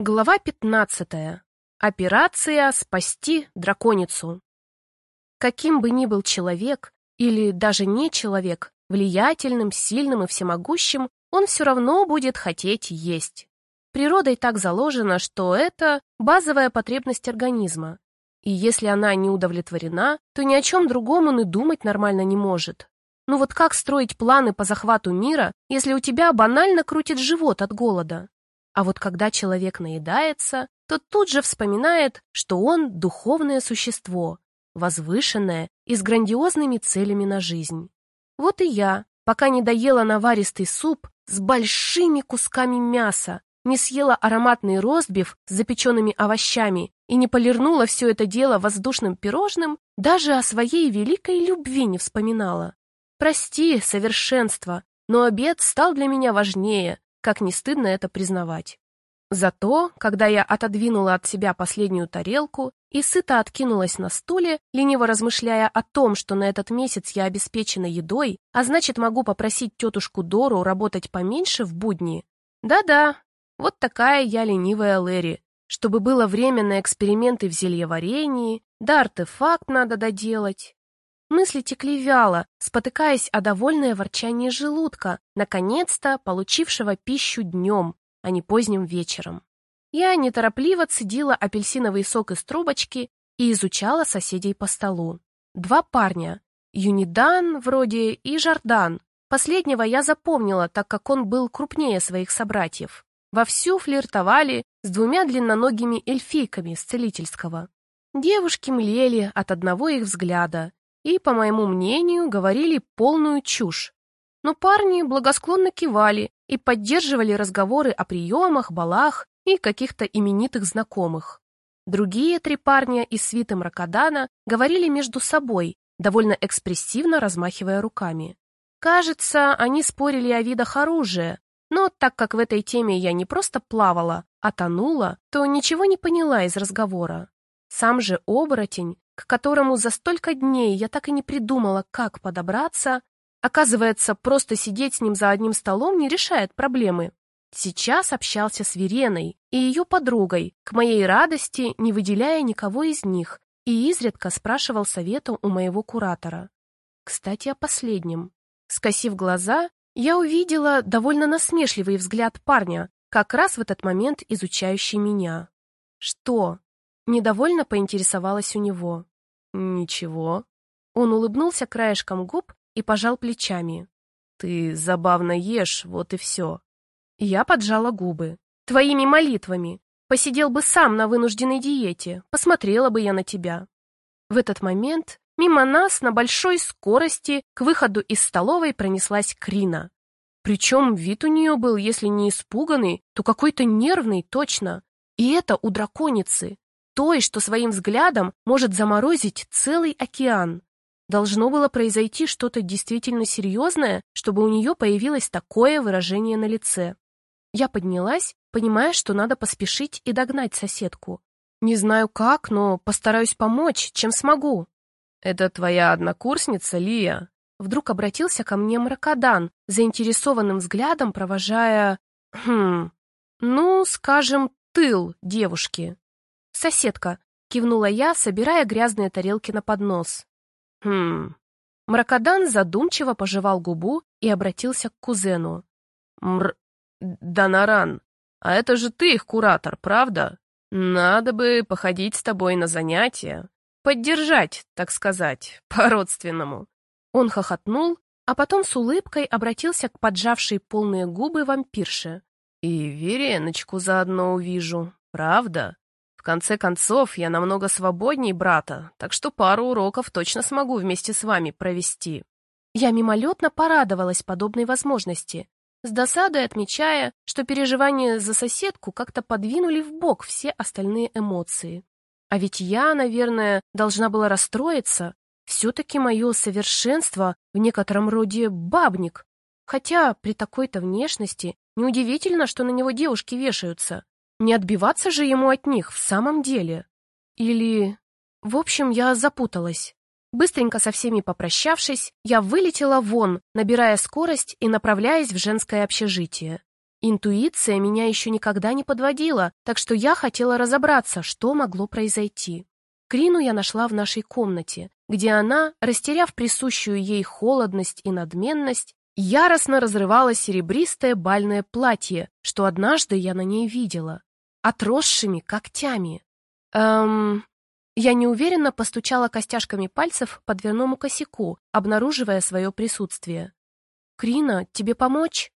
Глава 15. Операция «Спасти драконицу». Каким бы ни был человек, или даже не человек, влиятельным, сильным и всемогущим, он все равно будет хотеть есть. Природой так заложено, что это базовая потребность организма. И если она не удовлетворена, то ни о чем другом он и думать нормально не может. Ну вот как строить планы по захвату мира, если у тебя банально крутит живот от голода? А вот когда человек наедается, то тут же вспоминает, что он духовное существо, возвышенное и с грандиозными целями на жизнь. Вот и я, пока не доела наваристый суп с большими кусками мяса, не съела ароматный ростбиф с запеченными овощами и не полирнула все это дело воздушным пирожным, даже о своей великой любви не вспоминала. Прости, совершенство, но обед стал для меня важнее, как не стыдно это признавать. Зато, когда я отодвинула от себя последнюю тарелку и сыто откинулась на стуле, лениво размышляя о том, что на этот месяц я обеспечена едой, а значит могу попросить тетушку Дору работать поменьше в будни. Да-да, вот такая я ленивая Лэри. Чтобы было время на эксперименты в зельеварении, да артефакт надо доделать. Мысли текли вяло, спотыкаясь о довольное ворчание желудка, наконец-то получившего пищу днем, а не поздним вечером. Я неторопливо цедила апельсиновый сок из трубочки и изучала соседей по столу. Два парня, Юнидан вроде и Жардан. Последнего я запомнила, так как он был крупнее своих собратьев. Вовсю флиртовали с двумя длинноногими эльфийками с целительского. Девушки млели от одного их взгляда, и, по моему мнению, говорили полную чушь. Но парни благосклонно кивали и поддерживали разговоры о приемах, балах и каких-то именитых знакомых. Другие три парня из свиты Мракодана говорили между собой, довольно экспрессивно размахивая руками. Кажется, они спорили о видах оружия, но так как в этой теме я не просто плавала, а тонула, то ничего не поняла из разговора. Сам же оборотень к которому за столько дней я так и не придумала, как подобраться, оказывается, просто сидеть с ним за одним столом не решает проблемы. Сейчас общался с Вереной и ее подругой, к моей радости не выделяя никого из них, и изредка спрашивал совета у моего куратора. Кстати, о последнем. Скосив глаза, я увидела довольно насмешливый взгляд парня, как раз в этот момент изучающий меня. Что? Недовольно поинтересовалась у него. «Ничего». Он улыбнулся краешком губ и пожал плечами. «Ты забавно ешь, вот и все». Я поджала губы. «Твоими молитвами. Посидел бы сам на вынужденной диете, посмотрела бы я на тебя». В этот момент мимо нас на большой скорости к выходу из столовой пронеслась Крина. Причем вид у нее был, если не испуганный, то какой-то нервный точно. И это у драконицы той, что своим взглядом может заморозить целый океан. Должно было произойти что-то действительно серьезное, чтобы у нее появилось такое выражение на лице. Я поднялась, понимая, что надо поспешить и догнать соседку. Не знаю как, но постараюсь помочь, чем смогу. «Это твоя однокурсница, Лия?» Вдруг обратился ко мне Мракодан, заинтересованным взглядом провожая... Хм... Ну, скажем, тыл девушки. «Соседка», — кивнула я, собирая грязные тарелки на поднос. «Хм...» Мракодан задумчиво пожевал губу и обратился к кузену. «Мр... Донаран, а это же ты их куратор, правда? Надо бы походить с тобой на занятия. Поддержать, так сказать, по-родственному». Он хохотнул, а потом с улыбкой обратился к поджавшей полные губы вампирше. «И Вереночку заодно увижу, правда?» Конце концов, я намного свободней брата, так что пару уроков точно смогу вместе с вами провести. Я мимолетно порадовалась подобной возможности, с досадой отмечая, что переживания за соседку как-то подвинули в бок все остальные эмоции. А ведь я, наверное, должна была расстроиться. Все-таки мое совершенство в некотором роде бабник. Хотя при такой-то внешности неудивительно, что на него девушки вешаются. Не отбиваться же ему от них в самом деле. Или... В общем, я запуталась. Быстренько со всеми попрощавшись, я вылетела вон, набирая скорость и направляясь в женское общежитие. Интуиция меня еще никогда не подводила, так что я хотела разобраться, что могло произойти. Крину я нашла в нашей комнате, где она, растеряв присущую ей холодность и надменность, яростно разрывала серебристое бальное платье, что однажды я на ней видела, отросшими когтями. Эм... Я неуверенно постучала костяшками пальцев по дверному косяку, обнаруживая свое присутствие. «Крина, тебе помочь?»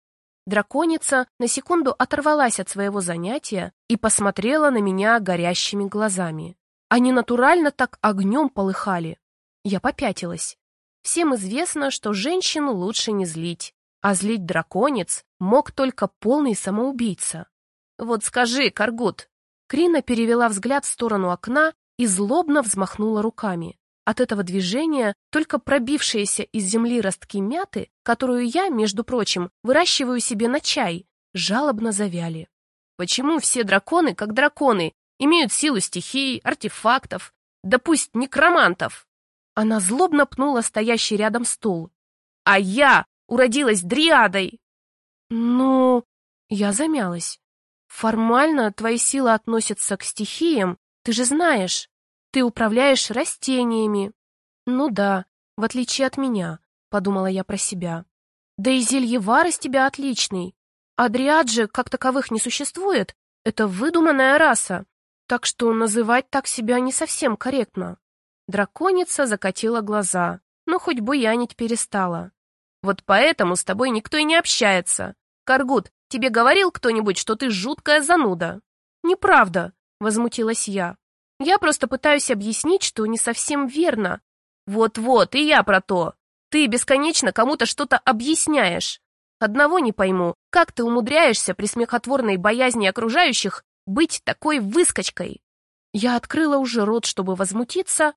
Драконица на секунду оторвалась от своего занятия и посмотрела на меня горящими глазами. Они натурально так огнем полыхали. Я попятилась. Всем известно, что женщину лучше не злить, а злить драконец мог только полный самоубийца. «Вот скажи, Каргут!» Крина перевела взгляд в сторону окна и злобно взмахнула руками. От этого движения только пробившиеся из земли ростки мяты, которую я, между прочим, выращиваю себе на чай, жалобно завяли. Почему все драконы, как драконы, имеют силу стихий, артефактов, да пусть некромантов? Она злобно пнула стоящий рядом стул. «А я уродилась дриадой!» «Ну...» Я замялась. «Формально твои силы относятся к стихиям, ты же знаешь. Ты управляешь растениями». «Ну да, в отличие от меня», — подумала я про себя. «Да и зельевар из тебя отличный. А дриад же, как таковых, не существует. Это выдуманная раса. Так что называть так себя не совсем корректно». Драконица закатила глаза, но хоть бы янить перестала. «Вот поэтому с тобой никто и не общается. Каргут, тебе говорил кто-нибудь, что ты жуткая зануда?» «Неправда», — возмутилась я. «Я просто пытаюсь объяснить, что не совсем верно». «Вот-вот, и я про то. Ты бесконечно кому-то что-то объясняешь. Одного не пойму, как ты умудряешься при смехотворной боязни окружающих быть такой выскочкой?» Я открыла уже рот, чтобы возмутиться,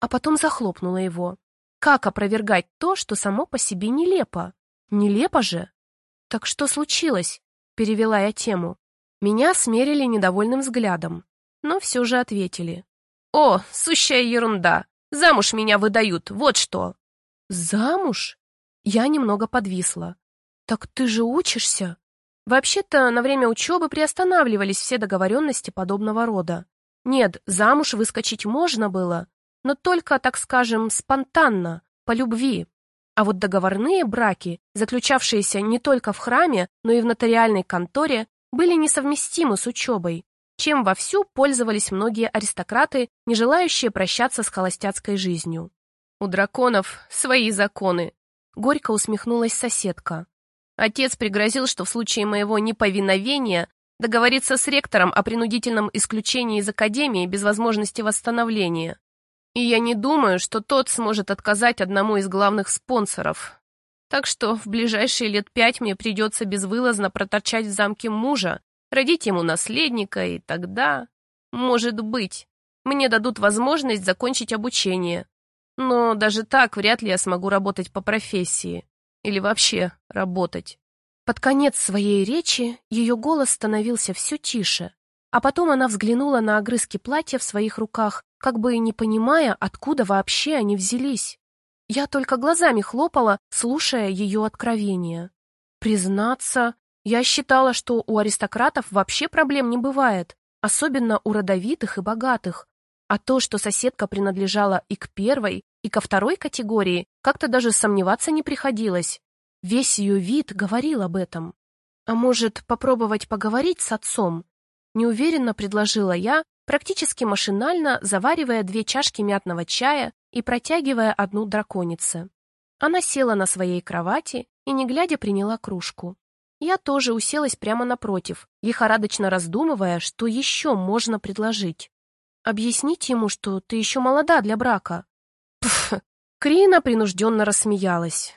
а потом захлопнула его. Как опровергать то, что само по себе нелепо? Нелепо же? Так что случилось? Перевела я тему. Меня смерили недовольным взглядом, но все же ответили. О, сущая ерунда! Замуж меня выдают, вот что! Замуж? Я немного подвисла. Так ты же учишься? Вообще-то, на время учебы приостанавливались все договоренности подобного рода. Нет, замуж выскочить можно было, но только, так скажем, спонтанно, по любви. А вот договорные браки, заключавшиеся не только в храме, но и в нотариальной конторе, были несовместимы с учебой, чем вовсю пользовались многие аристократы, не желающие прощаться с холостяцкой жизнью. «У драконов свои законы», — горько усмехнулась соседка. Отец пригрозил, что в случае моего неповиновения договорится с ректором о принудительном исключении из академии без возможности восстановления. И я не думаю, что тот сможет отказать одному из главных спонсоров. Так что в ближайшие лет пять мне придется безвылазно проторчать в замке мужа, родить ему наследника, и тогда, может быть, мне дадут возможность закончить обучение. Но даже так вряд ли я смогу работать по профессии. Или вообще работать. Под конец своей речи ее голос становился все тише, а потом она взглянула на огрызки платья в своих руках как бы и не понимая, откуда вообще они взялись. Я только глазами хлопала, слушая ее откровения. Признаться, я считала, что у аристократов вообще проблем не бывает, особенно у родовитых и богатых. А то, что соседка принадлежала и к первой, и ко второй категории, как-то даже сомневаться не приходилось. Весь ее вид говорил об этом. А может, попробовать поговорить с отцом? Неуверенно предложила я, практически машинально заваривая две чашки мятного чая и протягивая одну драконице. Она села на своей кровати и, не глядя, приняла кружку. Я тоже уселась прямо напротив, лихорадочно раздумывая, что еще можно предложить. Объяснить ему, что ты еще молода для брака. Пф, Крина принужденно рассмеялась.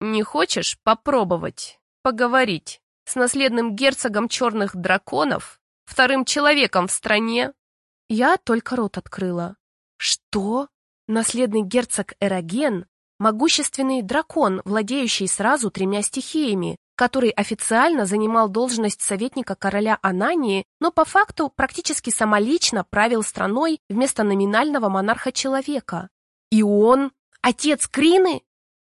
Не хочешь попробовать, поговорить с наследным герцогом черных драконов, вторым человеком в стране, я только рот открыла. Что? Наследный герцог Эроген, могущественный дракон, владеющий сразу тремя стихиями, который официально занимал должность советника короля Анании, но по факту практически самолично правил страной вместо номинального монарха-человека. И он отец Крины?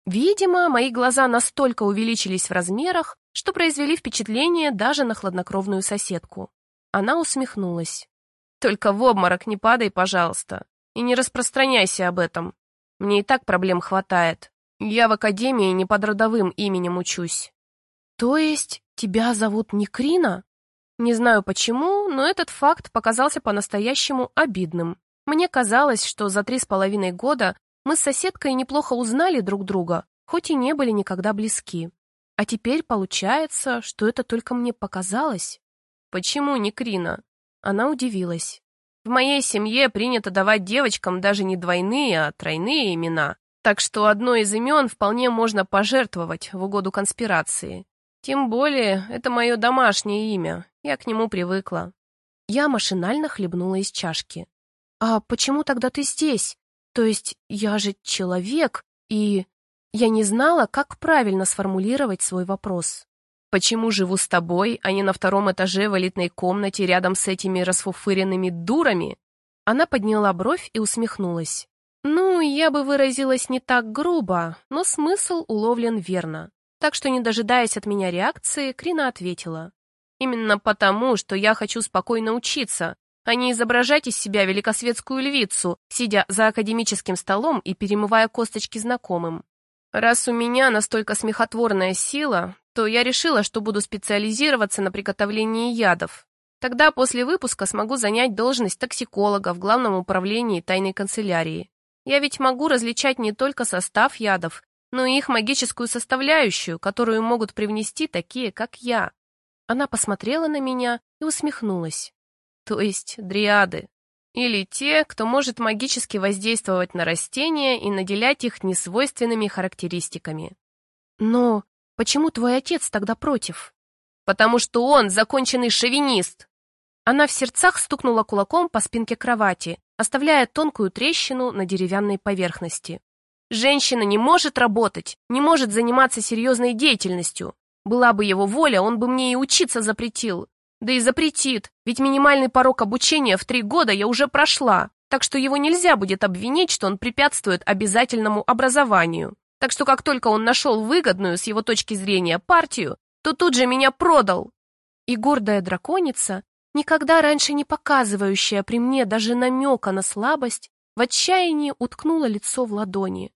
Видимо, мои глаза настолько увеличились в размерах, что произвели впечатление даже на хладнокровную соседку. Она усмехнулась. «Только в обморок не падай, пожалуйста, и не распространяйся об этом. Мне и так проблем хватает. Я в академии не под родовым именем учусь». «То есть тебя зовут Некрина?» Не знаю почему, но этот факт показался по-настоящему обидным. Мне казалось, что за три с половиной года мы с соседкой неплохо узнали друг друга, хоть и не были никогда близки. А теперь получается, что это только мне показалось. Почему не Крина? Она удивилась. В моей семье принято давать девочкам даже не двойные, а тройные имена. Так что одно из имен вполне можно пожертвовать в угоду конспирации. Тем более, это мое домашнее имя, я к нему привыкла. Я машинально хлебнула из чашки. «А почему тогда ты здесь? То есть я же человек, и...» Я не знала, как правильно сформулировать свой вопрос. «Почему живу с тобой, а не на втором этаже в элитной комнате рядом с этими расфуфыренными дурами?» Она подняла бровь и усмехнулась. «Ну, я бы выразилась не так грубо, но смысл уловлен верно». Так что, не дожидаясь от меня реакции, Крина ответила. Именно потому, что я хочу спокойно учиться, а не изображать из себя великосветскую львицу, сидя за академическим столом и перемывая косточки знакомым. Раз у меня настолько смехотворная сила, то я решила, что буду специализироваться на приготовлении ядов. Тогда после выпуска смогу занять должность токсиколога в Главном управлении тайной канцелярии. Я ведь могу различать не только состав ядов, но и их магическую составляющую, которую могут привнести такие, как я. Она посмотрела на меня и усмехнулась. То есть дриады. Или те, кто может магически воздействовать на растения и наделять их несвойственными характеристиками. Но почему твой отец тогда против? Потому что он законченный шовинист. Она в сердцах стукнула кулаком по спинке кровати, оставляя тонкую трещину на деревянной поверхности. Женщина не может работать, не может заниматься серьезной деятельностью. Была бы его воля, он бы мне и учиться запретил. Да и запретит, ведь минимальный порог обучения в три года я уже прошла, так что его нельзя будет обвинить, что он препятствует обязательному образованию. Так что как только он нашел выгодную с его точки зрения партию, то тут же меня продал. И гордая драконица, никогда раньше не показывающая при мне даже намека на слабость, в отчаянии уткнула лицо в ладони.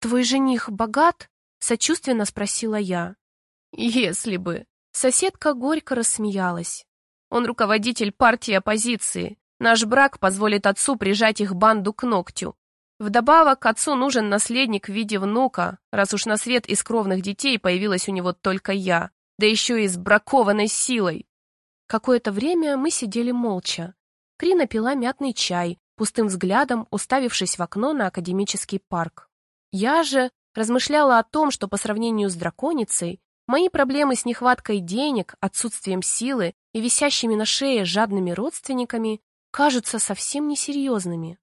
«Твой жених богат?» — сочувственно спросила я. Если бы. Соседка горько рассмеялась. Он руководитель партии оппозиции. Наш брак позволит отцу прижать их банду к ногтю. Вдобавок, отцу нужен наследник в виде внука, раз уж на свет из кровных детей появилась у него только я, да еще и с бракованной силой. Какое-то время мы сидели молча. Крина пила мятный чай, пустым взглядом уставившись в окно на академический парк. Я же размышляла о том, что по сравнению с драконицей Мои проблемы с нехваткой денег, отсутствием силы и висящими на шее жадными родственниками кажутся совсем несерьезными.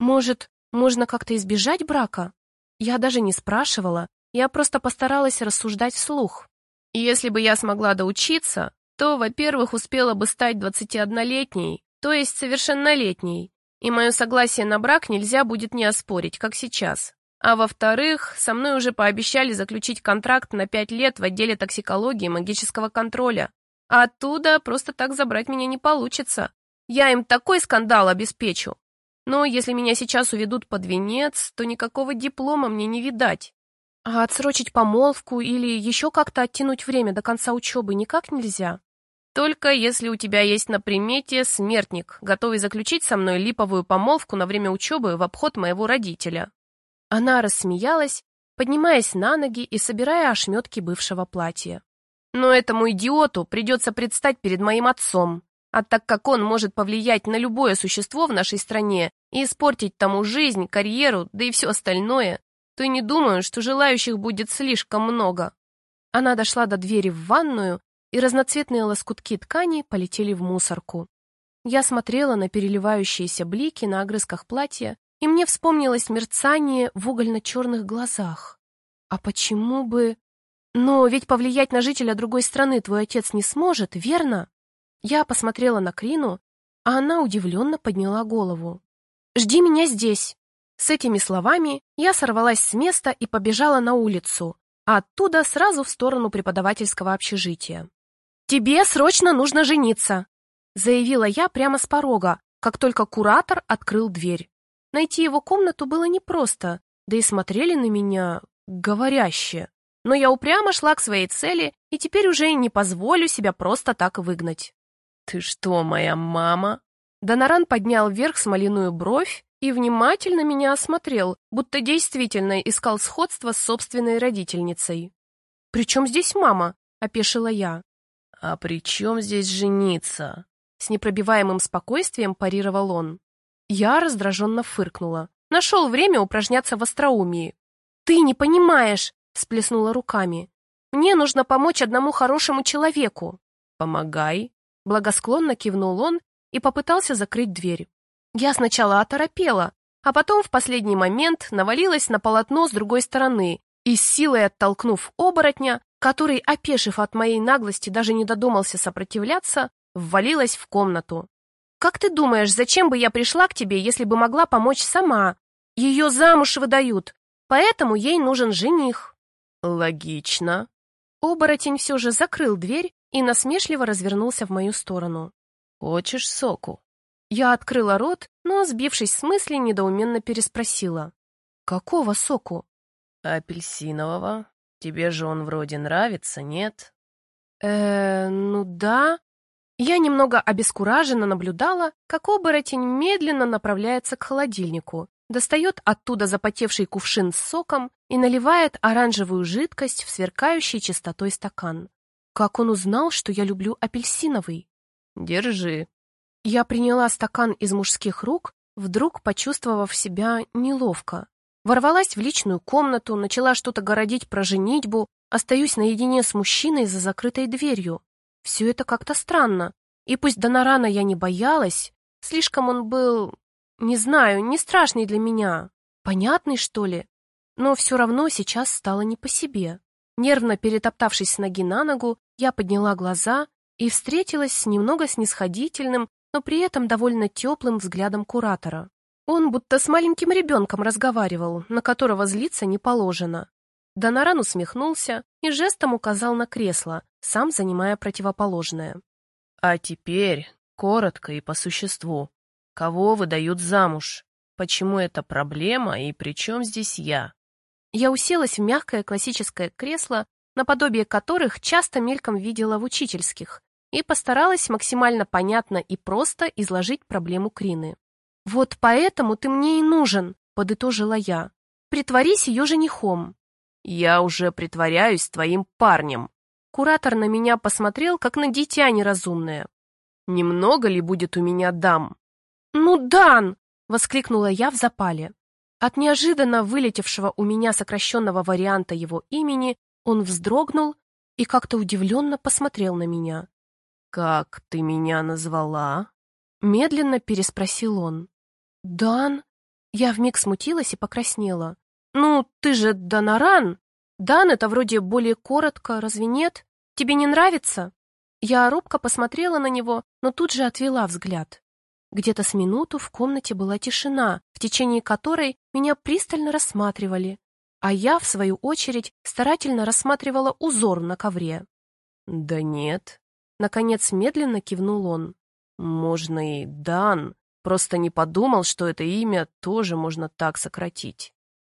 Может, можно как-то избежать брака? Я даже не спрашивала, я просто постаралась рассуждать вслух. Если бы я смогла доучиться, то, во-первых, успела бы стать 21-летней, то есть совершеннолетней, и мое согласие на брак нельзя будет не оспорить, как сейчас. А во-вторых, со мной уже пообещали заключить контракт на пять лет в отделе токсикологии и магического контроля. А оттуда просто так забрать меня не получится. Я им такой скандал обеспечу. Но если меня сейчас уведут под венец, то никакого диплома мне не видать. А отсрочить помолвку или еще как-то оттянуть время до конца учебы никак нельзя? Только если у тебя есть на примете смертник, готовый заключить со мной липовую помолвку на время учебы в обход моего родителя. Она рассмеялась, поднимаясь на ноги и собирая ошметки бывшего платья. «Но этому идиоту придется предстать перед моим отцом, а так как он может повлиять на любое существо в нашей стране и испортить тому жизнь, карьеру, да и все остальное, то и не думаю, что желающих будет слишком много». Она дошла до двери в ванную, и разноцветные лоскутки ткани полетели в мусорку. Я смотрела на переливающиеся блики на огрызках платья и мне вспомнилось мерцание в угольно-черных глазах. А почему бы... Но ведь повлиять на жителя другой страны твой отец не сможет, верно? Я посмотрела на Крину, а она удивленно подняла голову. «Жди меня здесь!» С этими словами я сорвалась с места и побежала на улицу. а оттуда сразу в сторону преподавательского общежития. «Тебе срочно нужно жениться!» заявила я прямо с порога, как только куратор открыл дверь. Найти его комнату было непросто, да и смотрели на меня говорящие. Но я упрямо шла к своей цели и теперь уже не позволю себя просто так выгнать. «Ты что, моя мама?» Доноран поднял вверх смоляную бровь и внимательно меня осмотрел, будто действительно искал сходство с собственной родительницей. «При чем здесь мама?» — опешила я. «А при чем здесь жениться?» С непробиваемым спокойствием парировал он. Я раздраженно фыркнула. Нашел время упражняться в остроумии. «Ты не понимаешь!» — всплеснула руками. «Мне нужно помочь одному хорошему человеку». «Помогай!» — благосклонно кивнул он и попытался закрыть дверь. Я сначала оторопела, а потом в последний момент навалилась на полотно с другой стороны и с силой оттолкнув оборотня, который, опешив от моей наглости, даже не додумался сопротивляться, ввалилась в комнату. «Как ты думаешь, зачем бы я пришла к тебе, если бы могла помочь сама? Ее замуж выдают, поэтому ей нужен жених». «Логично». Оборотень все же закрыл дверь и насмешливо развернулся в мою сторону. «Хочешь соку?» Я открыла рот, но, сбившись с мысли, недоуменно переспросила. «Какого соку?» «Апельсинового. Тебе же он вроде нравится, нет?» э ну да». Я немного обескураженно наблюдала, как оборотень медленно направляется к холодильнику, достает оттуда запотевший кувшин с соком и наливает оранжевую жидкость в сверкающий чистотой стакан. Как он узнал, что я люблю апельсиновый? «Держи», я приняла стакан из мужских рук, вдруг почувствовав себя неловко. Ворвалась в личную комнату, начала что-то городить про женитьбу, остаюсь наедине с мужчиной за закрытой дверью. Все это как-то странно. И пусть Донорана я не боялась, слишком он был, не знаю, не страшный для меня. Понятный, что ли? Но все равно сейчас стало не по себе. Нервно перетоптавшись с ноги на ногу, я подняла глаза и встретилась с немного снисходительным, но при этом довольно теплым взглядом куратора. Он будто с маленьким ребенком разговаривал, на которого злиться не положено. Доноран усмехнулся и жестом указал на кресло, сам занимая противоположное. «А теперь, коротко и по существу, кого выдают замуж? Почему это проблема и при чем здесь я?» Я уселась в мягкое классическое кресло, наподобие которых часто мельком видела в учительских, и постаралась максимально понятно и просто изложить проблему Крины. «Вот поэтому ты мне и нужен», — подытожила я. «Притворись ее женихом». «Я уже притворяюсь твоим парнем». Куратор на меня посмотрел, как на дитя неразумное. «Немного ли будет у меня дам?» «Ну, Дан!» — воскликнула я в запале. От неожиданно вылетевшего у меня сокращенного варианта его имени он вздрогнул и как-то удивленно посмотрел на меня. «Как ты меня назвала?» Медленно переспросил он. «Дан?» Я вмиг смутилась и покраснела. «Ну, ты же Данаран! Дан — это вроде более коротко, разве нет? Тебе не нравится?» Я робко посмотрела на него, но тут же отвела взгляд. Где-то с минуту в комнате была тишина, в течение которой меня пристально рассматривали, а я, в свою очередь, старательно рассматривала узор на ковре. «Да нет», Наконец медленно кивнул он. Можно и Дан. Просто не подумал, что это имя тоже можно так сократить.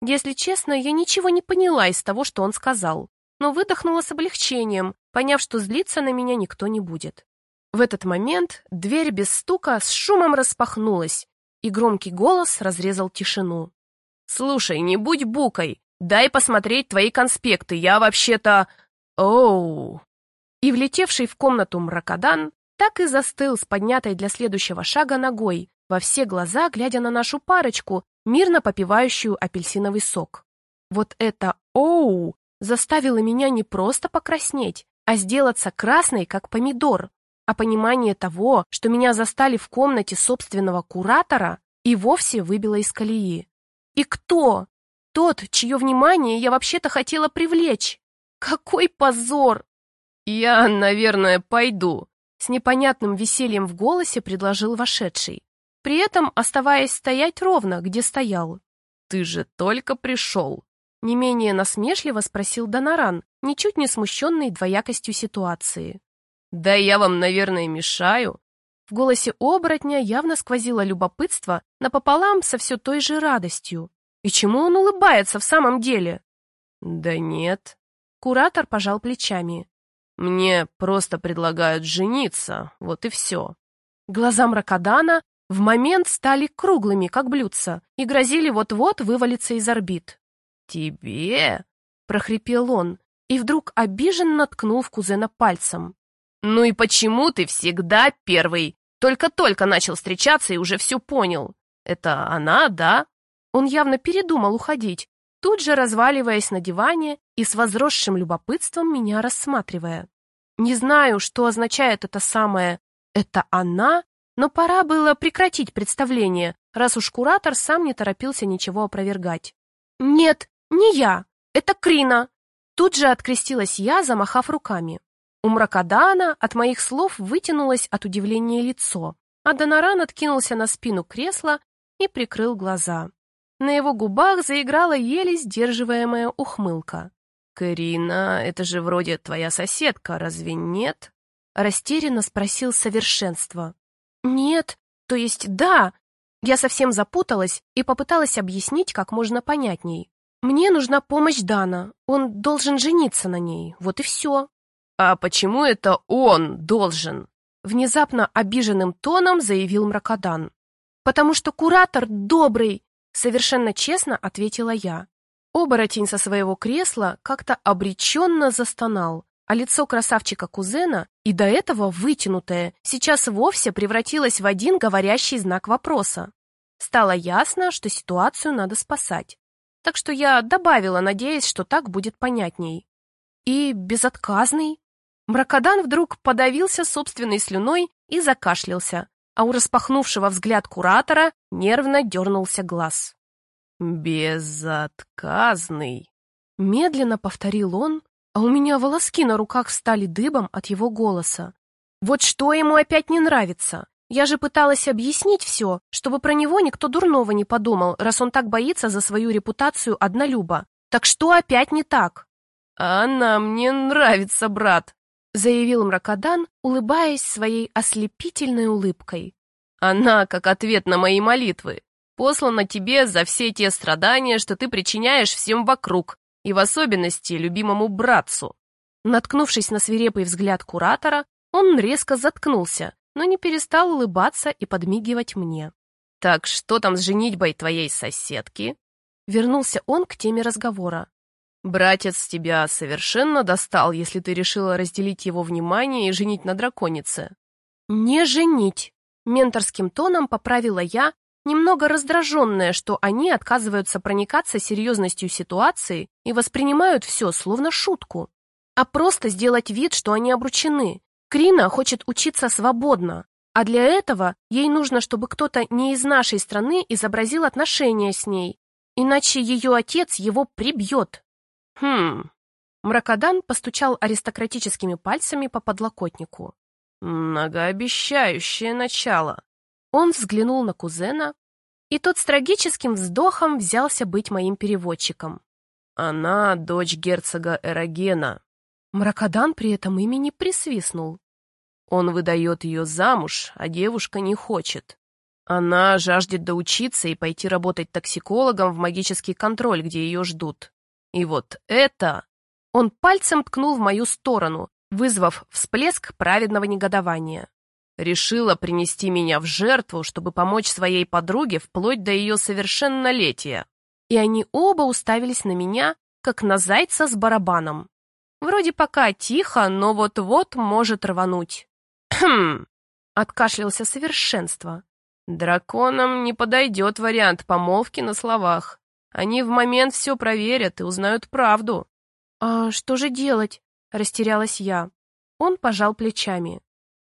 Если честно, я ничего не поняла из того, что он сказал, но выдохнула с облегчением, поняв, что злиться на меня никто не будет. В этот момент дверь без стука с шумом распахнулась, и громкий голос разрезал тишину. «Слушай, не будь букой, дай посмотреть твои конспекты, я вообще-то...» «Оу!» И влетевший в комнату мракодан так и застыл с поднятой для следующего шага ногой, во все глаза глядя на нашу парочку, мирно попивающую апельсиновый сок. Вот это «оу» заставило меня не просто покраснеть, а сделаться красной, как помидор. А понимание того, что меня застали в комнате собственного куратора, и вовсе выбило из колеи. И кто? Тот, чье внимание я вообще-то хотела привлечь. Какой позор! «Я, наверное, пойду», — с непонятным весельем в голосе предложил вошедший, при этом оставаясь стоять ровно, где стоял. «Ты же только пришел». Не менее насмешливо спросил Доноран, ничуть не смущенный двоякостью ситуации. «Да я вам, наверное, мешаю». В голосе оборотня явно сквозило любопытство напополам со все той же радостью. И чему он улыбается в самом деле? «Да нет». Куратор пожал плечами. «Мне просто предлагают жениться, вот и все». Глаза Мракодана в момент стали круглыми, как блюдца, и грозили вот-вот вывалиться из орбит. «Тебе?» — прохрипел он, и вдруг обиженно ткнул в кузена пальцем. «Ну и почему ты всегда первый? Только-только начал встречаться и уже все понял. Это она, да?» Он явно передумал уходить, тут же разваливаясь на диване и с возросшим любопытством меня рассматривая. Не знаю, что означает это самое «это она», но пора было прекратить представление, раз уж куратор сам не торопился ничего опровергать. «Нет, не я, это Крина!» Тут же открестилась я, замахав руками. У Мракодана от моих слов вытянулось от удивления лицо, а Доноран откинулся на спину кресла и прикрыл глаза. На его губах заиграла еле сдерживаемая ухмылка. «Карина, это же вроде твоя соседка, разве нет?» Растерянно спросил совершенство. «Нет, то есть да». Я совсем запуталась и попыталась объяснить как можно понятней. «Мне нужна помощь Дана. Он должен жениться на ней. Вот и все». «А почему это он должен?» Внезапно обиженным тоном заявил Мракодан. «Потому что куратор добрый!» Совершенно честно ответила я. Оборотень со своего кресла как-то обреченно застонал, а лицо красавчика-кузена, и до этого вытянутое, сейчас вовсе превратилось в один говорящий знак вопроса. Стало ясно, что ситуацию надо спасать. Так что я добавила, надеясь, что так будет понятней. И безотказный. Мракодан вдруг подавился собственной слюной и закашлялся, а у распахнувшего взгляд куратора нервно дернулся глаз. «Безотказный», — медленно повторил он, а у меня волоски на руках стали дыбом от его голоса. Вот что ему опять не нравится. Я же пыталась объяснить все, чтобы про него никто дурного не подумал, раз он так боится за свою репутацию однолюба. Так что опять не так? «Она мне нравится, брат», — заявил Мракодан, улыбаясь своей ослепительной улыбкой. «Она как ответ на мои молитвы. Послана тебе за все те страдания, что ты причиняешь всем вокруг, и в особенности любимому братцу. Наткнувшись на свирепый взгляд куратора, он резко заткнулся, но не перестал улыбаться и подмигивать мне. «Так что там с женитьбой твоей соседки?» Вернулся он к теме разговора. «Братец тебя совершенно достал, если ты решила разделить его внимание и женить на драконице». «Не женить!» Менторским тоном поправила я, немного раздраженная, что они отказываются проникаться серьезностью ситуации и воспринимают все словно шутку. А просто сделать вид, что они обручены. Крина хочет учиться свободно, а для этого ей нужно, чтобы кто-то не из нашей страны изобразил отношения с ней, иначе ее отец его прибьет. Хм. Мракодан постучал аристократическими пальцами по подлокотнику. Многообещающее начало. Он взглянул на кузена, и тот с трагическим вздохом взялся быть моим переводчиком. «Она дочь герцога Эрогена». Мракодан при этом имени присвистнул. Он выдает ее замуж, а девушка не хочет. Она жаждет доучиться и пойти работать токсикологом в магический контроль, где ее ждут. И вот это... Он пальцем ткнул в мою сторону, вызвав всплеск праведного негодования. Решила принести меня в жертву, чтобы помочь своей подруге вплоть до ее совершеннолетия. И они оба уставились на меня, как на зайца с барабаном. Вроде пока тихо, но вот-вот может рвануть. «Хм!» — откашлялся совершенство. «Драконам не подойдет вариант помолвки на словах. Они в момент все проверят и узнают правду». «А что же делать?» — растерялась я. Он пожал плечами.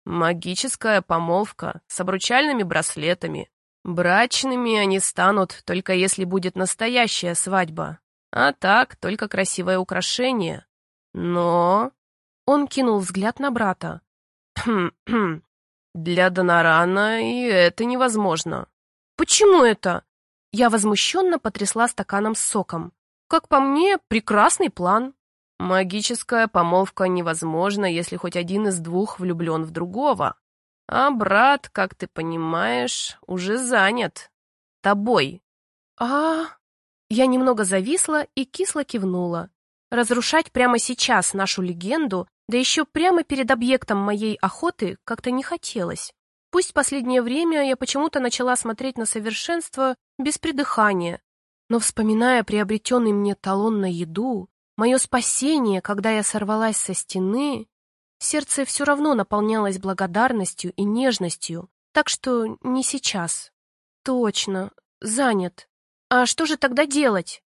Магическая помолвка с обручальными браслетами. Брачными они станут, только если будет настоящая свадьба. А так, только красивое украшение. Но... Он кинул взгляд на брата. Хм-хм. Для Донорана и это невозможно. Почему это? Я возмущенно потрясла стаканом с соком. Как по мне, прекрасный план. Магическая помолвка невозможна, если хоть один из двух влюблен в другого. А брат, как ты понимаешь, уже занят. Тобой. А, Я немного зависла и кисло кивнула. Разрушать прямо сейчас нашу легенду, да еще прямо перед объектом моей охоты, как-то не хотелось. Пусть последнее время я почему-то начала смотреть на совершенство без придыхания, но, вспоминая приобретенный мне талон на еду, мое спасение, когда я сорвалась со стены, сердце все равно наполнялось благодарностью и нежностью, так что не сейчас. Точно, занят. А что же тогда делать?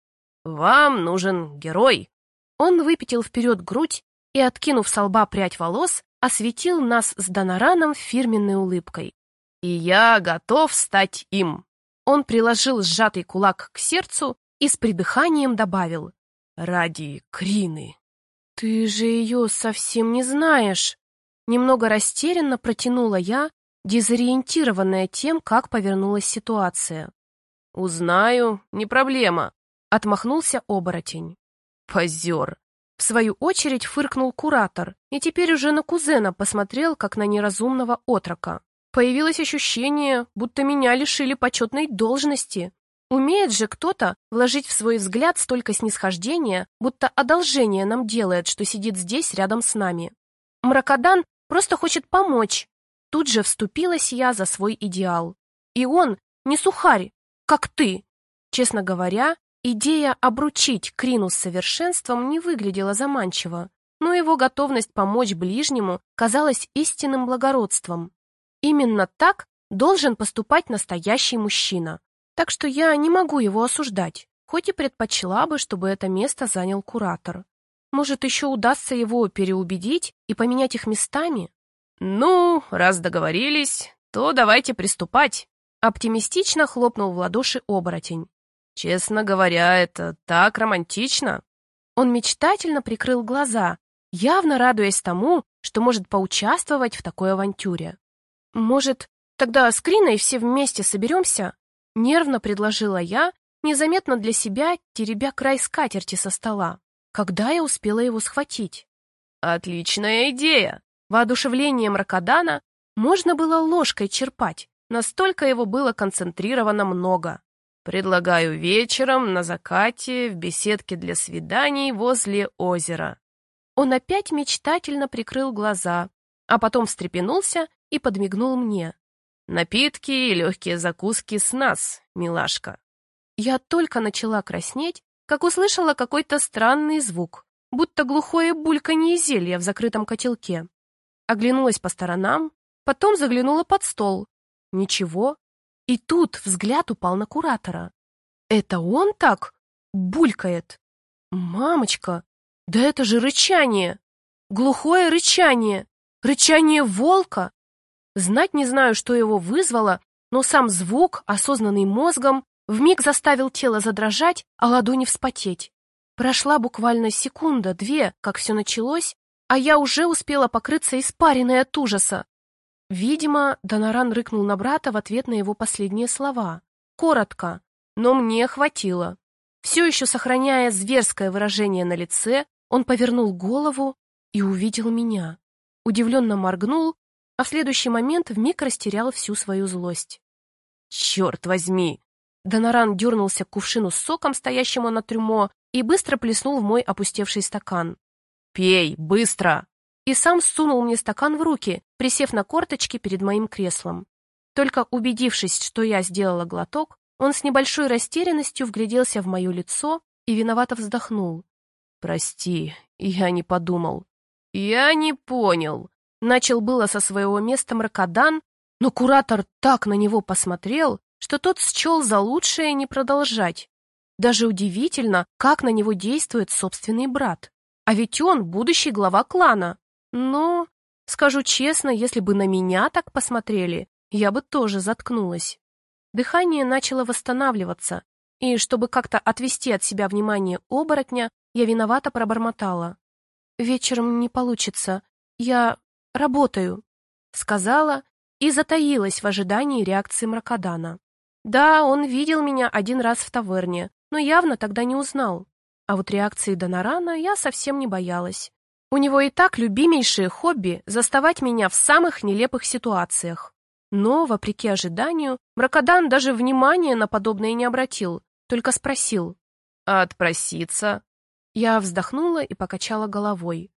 Вам нужен герой. Он выпятил вперед грудь и, откинув со лба прядь волос, осветил нас с Донараном фирменной улыбкой. «И я готов стать им!» Он приложил сжатый кулак к сердцу и с придыханием добавил. «Ради Крины!» «Ты же ее совсем не знаешь!» Немного растерянно протянула я, дезориентированная тем, как повернулась ситуация. «Узнаю, не проблема», — отмахнулся оборотень. «Позер!» В свою очередь фыркнул куратор и теперь уже на кузена посмотрел, как на неразумного отрока. Появилось ощущение, будто меня лишили почетной должности. Умеет же кто-то вложить в свой взгляд столько снисхождения, будто одолжение нам делает, что сидит здесь рядом с нами. Мракодан просто хочет помочь. Тут же вступилась я за свой идеал. И он не сухарь, как ты. Честно говоря, Идея обручить Крину с совершенством не выглядела заманчиво, но его готовность помочь ближнему казалась истинным благородством. Именно так должен поступать настоящий мужчина. Так что я не могу его осуждать, хоть и предпочла бы, чтобы это место занял куратор. Может, еще удастся его переубедить и поменять их местами? Ну, раз договорились, то давайте приступать. Оптимистично хлопнул в ладоши оборотень. Честно говоря, это так романтично. Он мечтательно прикрыл глаза, явно радуясь тому, что может поучаствовать в такой авантюре. Может, тогда с Криной все вместе соберемся? Нервно предложила я, незаметно для себя, теребя край скатерти со стола. Когда я успела его схватить? Отличная идея! Воодушевлением Ракадана можно было ложкой черпать, настолько его было концентрировано много. Предлагаю вечером на закате в беседке для свиданий возле озера. Он опять мечтательно прикрыл глаза, а потом встрепенулся и подмигнул мне. Напитки и легкие закуски с нас, милашка. Я только начала краснеть, как услышала какой-то странный звук, будто глухое бульканье зелья в закрытом котелке. Оглянулась по сторонам, потом заглянула под стол. Ничего, и тут взгляд упал на куратора. Это он так булькает? Мамочка, да это же рычание! Глухое рычание! Рычание волка! Знать не знаю, что его вызвало, но сам звук, осознанный мозгом, вмиг заставил тело задрожать, а ладони вспотеть. Прошла буквально секунда, две, как все началось, а я уже успела покрыться испаренной от ужаса. Видимо, Доноран рыкнул на брата в ответ на его последние слова. Коротко, но мне хватило. Все еще сохраняя зверское выражение на лице, он повернул голову и увидел меня. Удивленно моргнул, а в следующий момент вмиг растерял всю свою злость. «Черт возьми!» Доноран дернулся к кувшину с соком, стоящему на трюмо, и быстро плеснул в мой опустевший стакан. «Пей, быстро!» И сам сунул мне стакан в руки, присев на корточки перед моим креслом. Только убедившись, что я сделала глоток, он с небольшой растерянностью вгляделся в мое лицо и виновато вздохнул. «Прости, я не подумал». «Я не понял». Начал было со своего места мракодан, но куратор так на него посмотрел, что тот счел за лучшее не продолжать. Даже удивительно, как на него действует собственный брат. А ведь он будущий глава клана. Но, скажу честно, если бы на меня так посмотрели, я бы тоже заткнулась. Дыхание начало восстанавливаться, и, чтобы как-то отвести от себя внимание оборотня, я виновато пробормотала. «Вечером не получится. Я работаю», — сказала и затаилась в ожидании реакции Мракодана. Да, он видел меня один раз в таверне, но явно тогда не узнал. А вот реакции Донорана я совсем не боялась. У него и так любимейшее хобби заставать меня в самых нелепых ситуациях. Но, вопреки ожиданию, Мракодан даже внимания на подобное не обратил, только спросил. «А отпроситься?» Я вздохнула и покачала головой.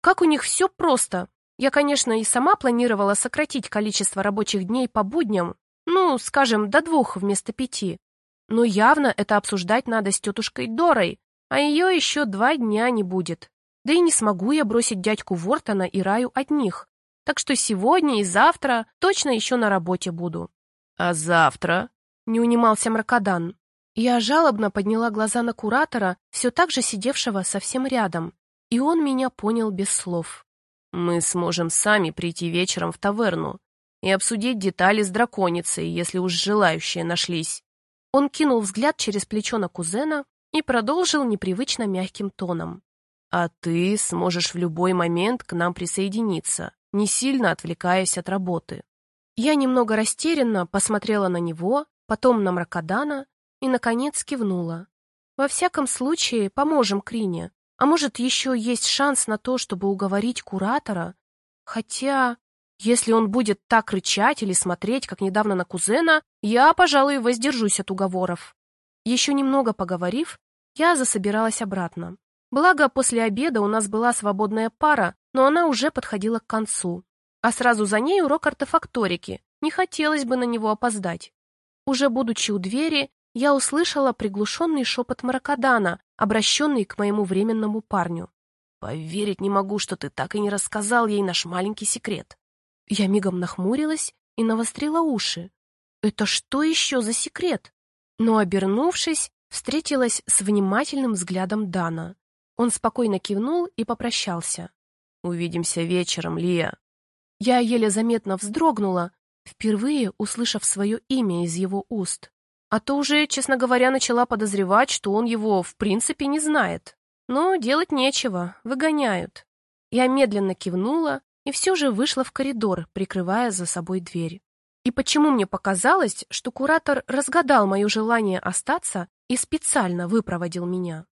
Как у них все просто. Я, конечно, и сама планировала сократить количество рабочих дней по будням, ну, скажем, до двух вместо пяти. Но явно это обсуждать надо с тетушкой Дорой, а ее еще два дня не будет. Да и не смогу я бросить дядьку Вортона и Раю одних. Так что сегодня и завтра точно еще на работе буду. А завтра? Не унимался Мракодан. Я жалобно подняла глаза на куратора, все так же сидевшего совсем рядом, и он меня понял без слов. Мы сможем сами прийти вечером в таверну и обсудить детали с драконицей, если уж желающие нашлись. Он кинул взгляд через плечо на кузена и продолжил непривычно мягким тоном. А ты сможешь в любой момент к нам присоединиться, не сильно отвлекаясь от работы. Я немного растерянно посмотрела на него, потом на Мракодана и, наконец, кивнула. Во всяком случае, поможем Крине. А может, еще есть шанс на то, чтобы уговорить куратора? Хотя, если он будет так рычать или смотреть, как недавно на кузена, я, пожалуй, воздержусь от уговоров. Еще немного поговорив, я засобиралась обратно. Благо, после обеда у нас была свободная пара, но она уже подходила к концу. А сразу за ней урок артефакторики. Не хотелось бы на него опоздать. Уже будучи у двери, я услышала приглушенный шепот Маракадана, обращенный к моему временному парню. «Поверить не могу, что ты так и не рассказал ей наш маленький секрет». Я мигом нахмурилась и навострила уши. «Это что еще за секрет?» Но, обернувшись, встретилась с внимательным взглядом Дана. Он спокойно кивнул и попрощался. «Увидимся вечером, Лия». Я еле заметно вздрогнула, впервые услышав свое имя из его уст. А то уже, честно говоря, начала подозревать, что он его в принципе не знает. Но делать нечего, выгоняют. Я медленно кивнула и все же вышла в коридор, прикрывая за собой дверь. И почему мне показалось, что куратор разгадал мое желание остаться и специально выпроводил меня?